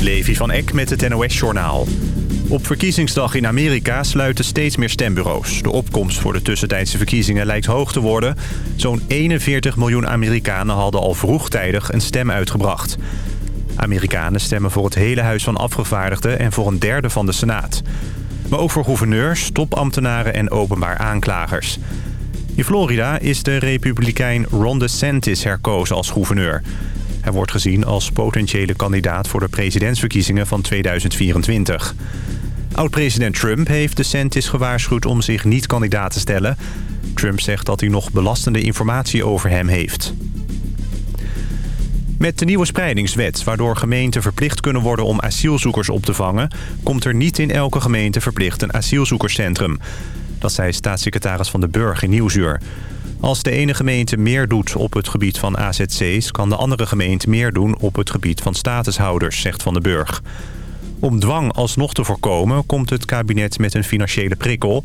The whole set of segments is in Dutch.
Levi van Eck met het NOS-journaal. Op verkiezingsdag in Amerika sluiten steeds meer stembureaus. De opkomst voor de tussentijdse verkiezingen lijkt hoog te worden. Zo'n 41 miljoen Amerikanen hadden al vroegtijdig een stem uitgebracht. Amerikanen stemmen voor het hele Huis van Afgevaardigden... en voor een derde van de Senaat. Maar ook voor gouverneurs, topambtenaren en openbaar aanklagers. In Florida is de republikein Ron DeSantis herkozen als gouverneur... Hij wordt gezien als potentiële kandidaat voor de presidentsverkiezingen van 2024. Oud-president Trump heeft DeSantis gewaarschuwd om zich niet kandidaat te stellen. Trump zegt dat hij nog belastende informatie over hem heeft. Met de nieuwe spreidingswet, waardoor gemeenten verplicht kunnen worden om asielzoekers op te vangen... komt er niet in elke gemeente verplicht een asielzoekerscentrum. Dat zei staatssecretaris Van de Burg in Nieuwsuur. Als de ene gemeente meer doet op het gebied van AZC's... kan de andere gemeente meer doen op het gebied van statushouders, zegt Van den Burg. Om dwang alsnog te voorkomen komt het kabinet met een financiële prikkel.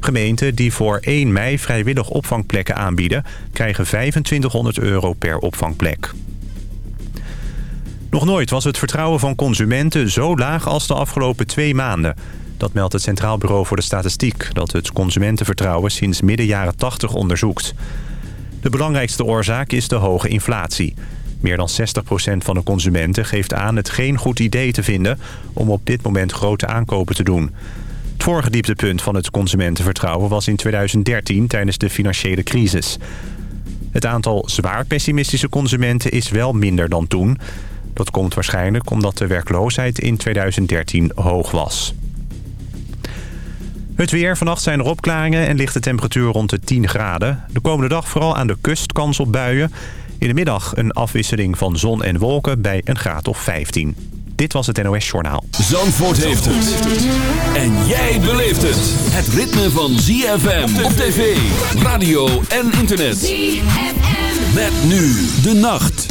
Gemeenten die voor 1 mei vrijwillig opvangplekken aanbieden... krijgen 2500 euro per opvangplek. Nog nooit was het vertrouwen van consumenten zo laag als de afgelopen twee maanden... Dat meldt het Centraal Bureau voor de Statistiek... dat het consumentenvertrouwen sinds midden jaren 80 onderzoekt. De belangrijkste oorzaak is de hoge inflatie. Meer dan 60% van de consumenten geeft aan het geen goed idee te vinden... om op dit moment grote aankopen te doen. Het vorige dieptepunt van het consumentenvertrouwen was in 2013 tijdens de financiële crisis. Het aantal zwaar pessimistische consumenten is wel minder dan toen. Dat komt waarschijnlijk omdat de werkloosheid in 2013 hoog was. Het weer. Vannacht zijn er opklaringen en ligt de temperatuur rond de 10 graden. De komende dag vooral aan de kust kans op buien. In de middag een afwisseling van zon en wolken bij een graad of 15. Dit was het NOS Journaal. Zandvoort heeft het. En jij beleeft het. Het ritme van ZFM op tv, radio en internet. ZFM. Met nu de nacht.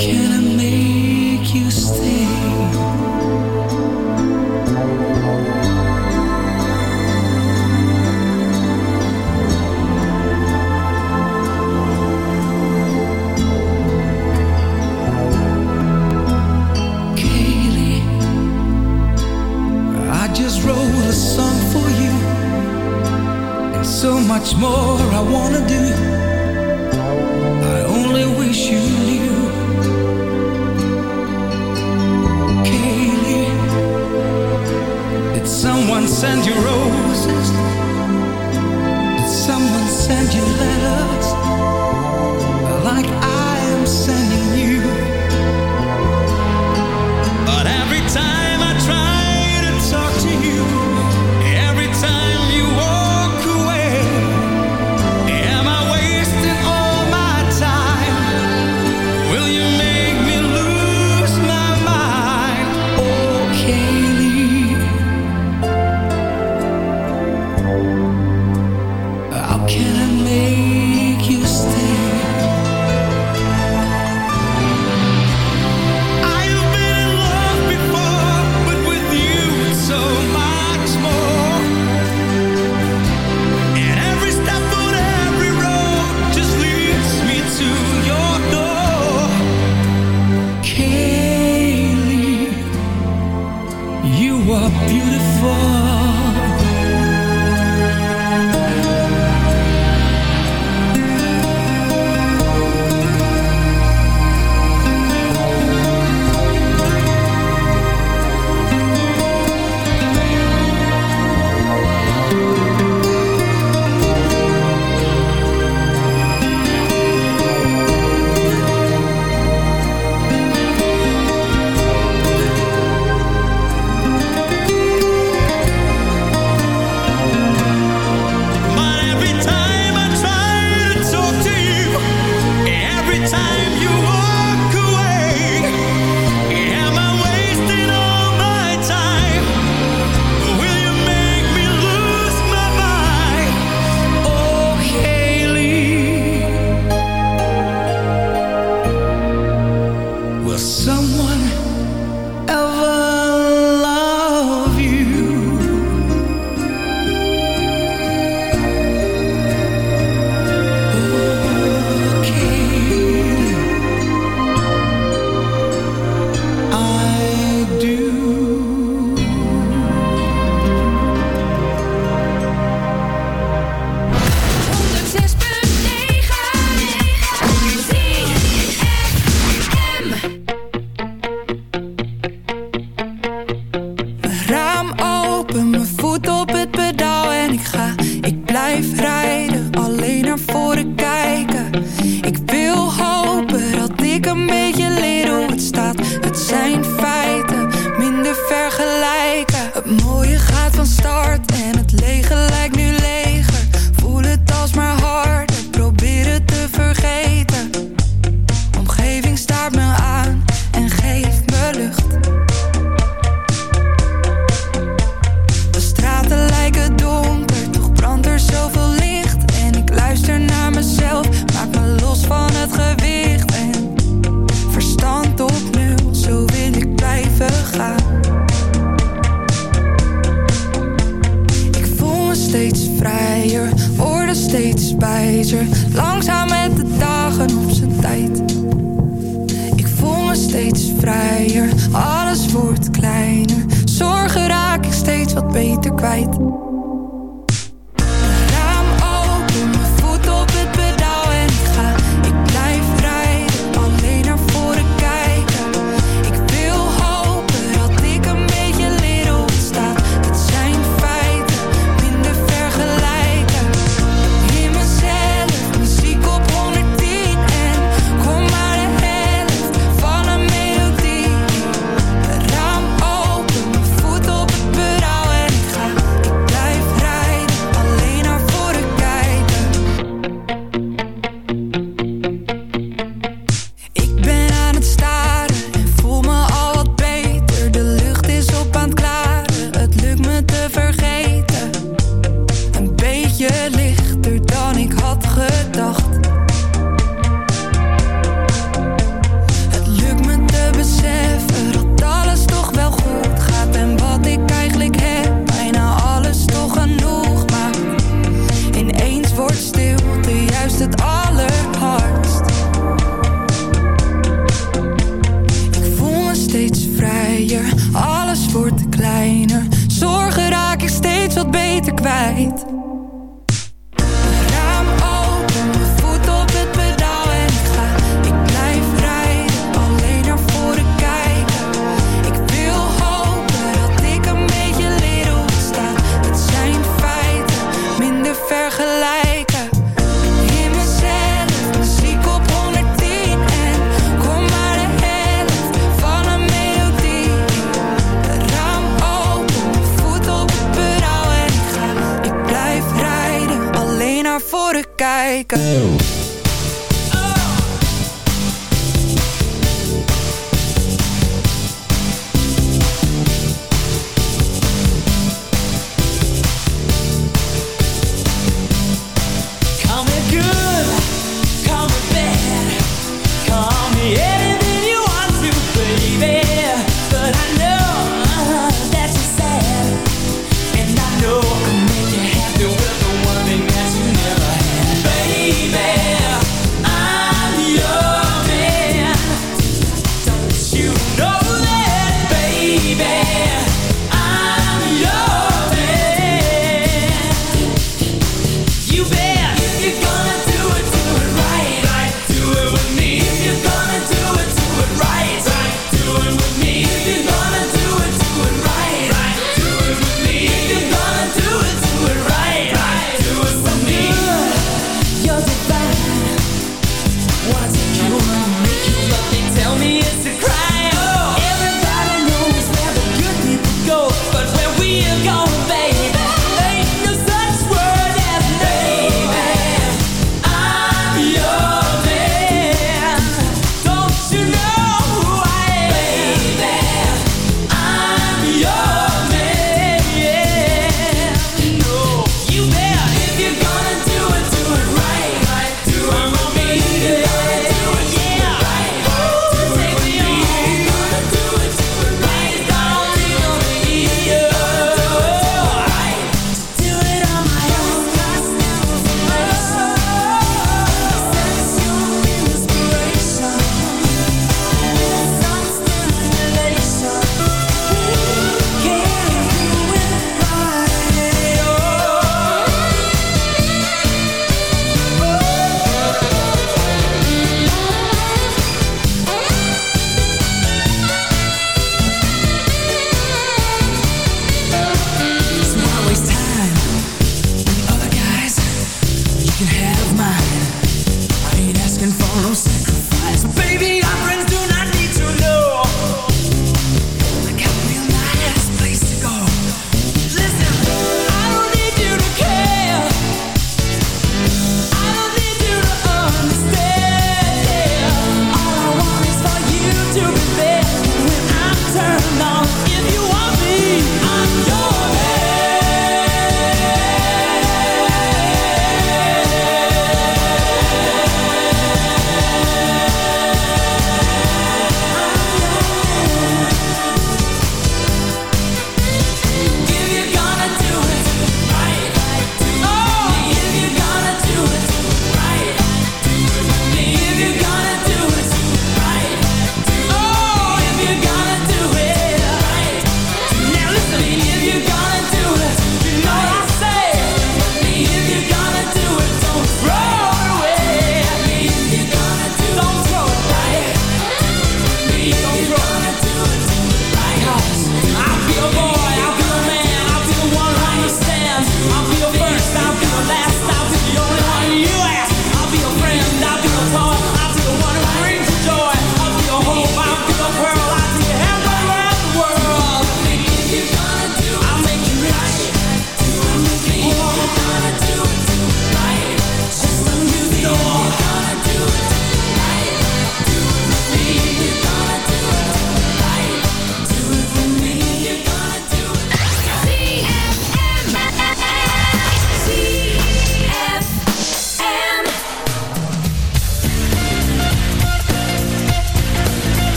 Voeten op There's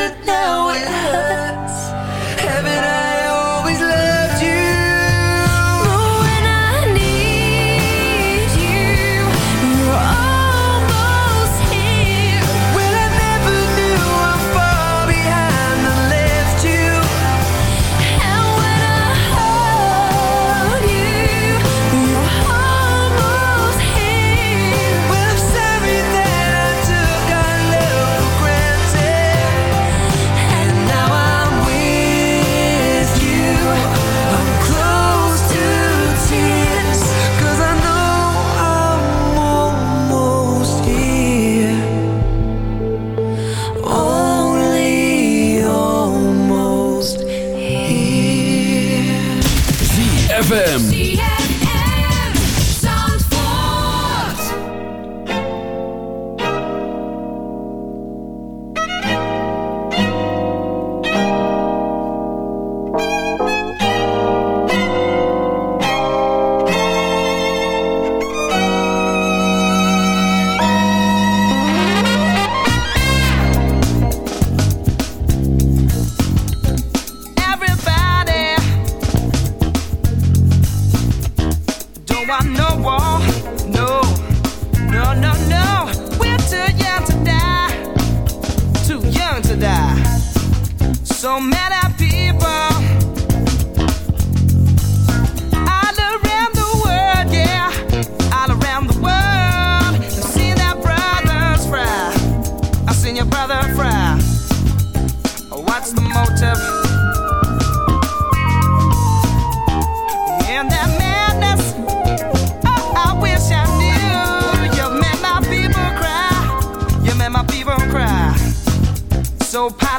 it now.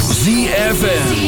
ZFN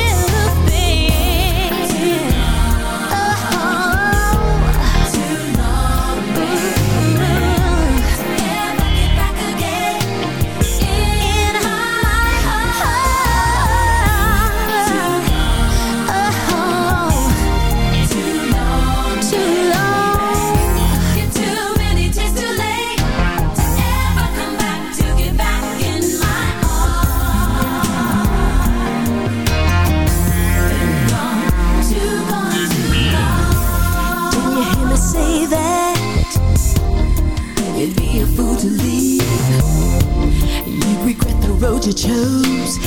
you chose.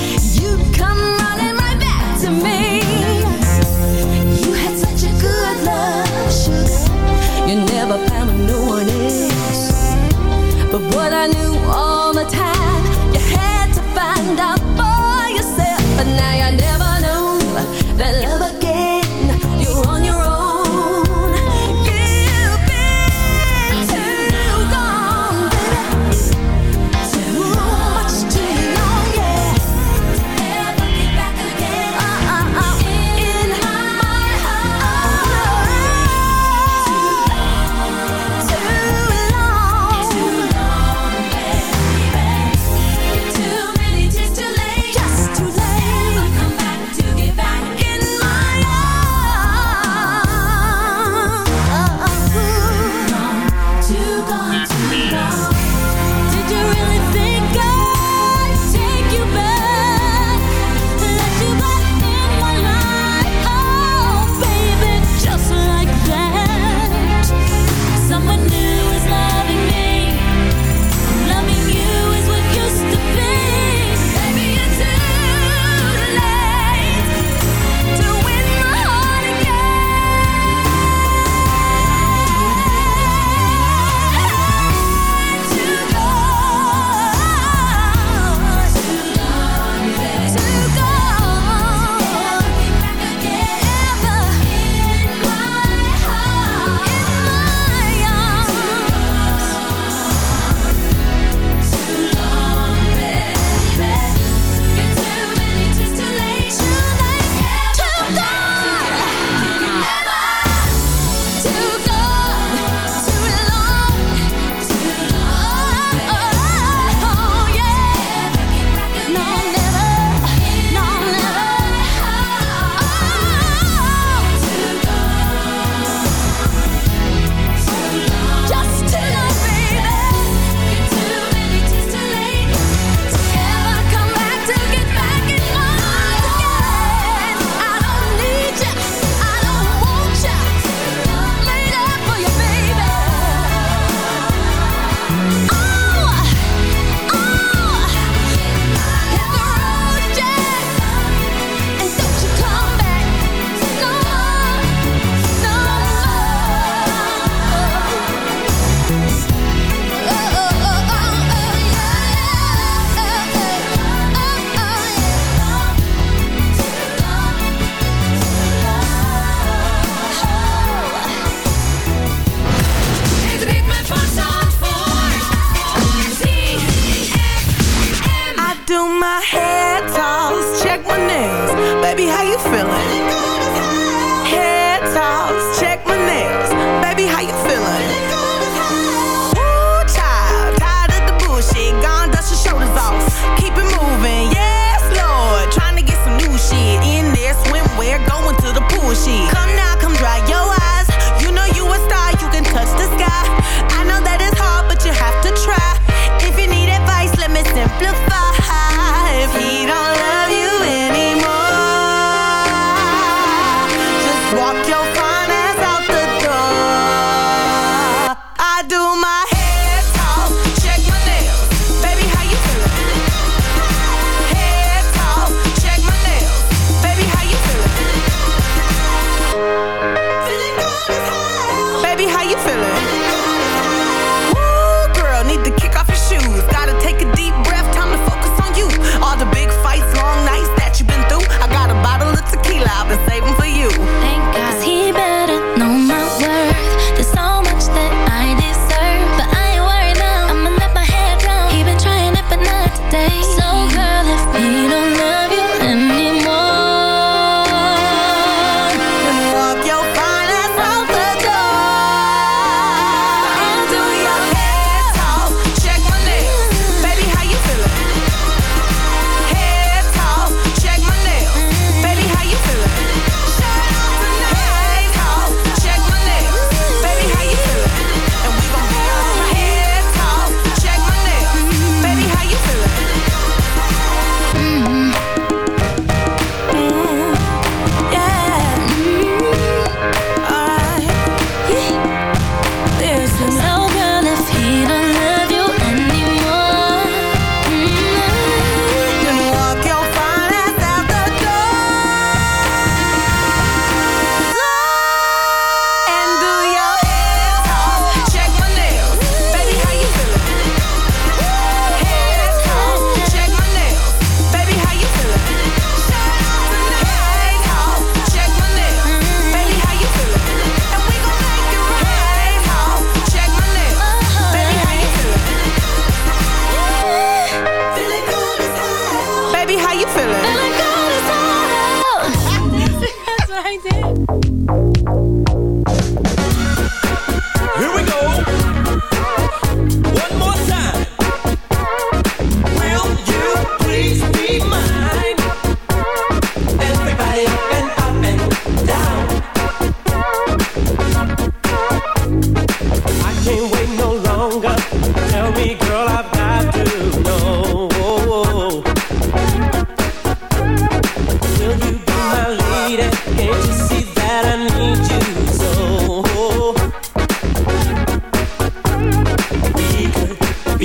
You'd come running right back to me. You had such a good love, sugar. You never found no one else But what I knew all the time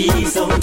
be so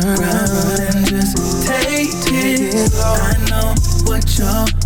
turn around and just take it slow. I know what you're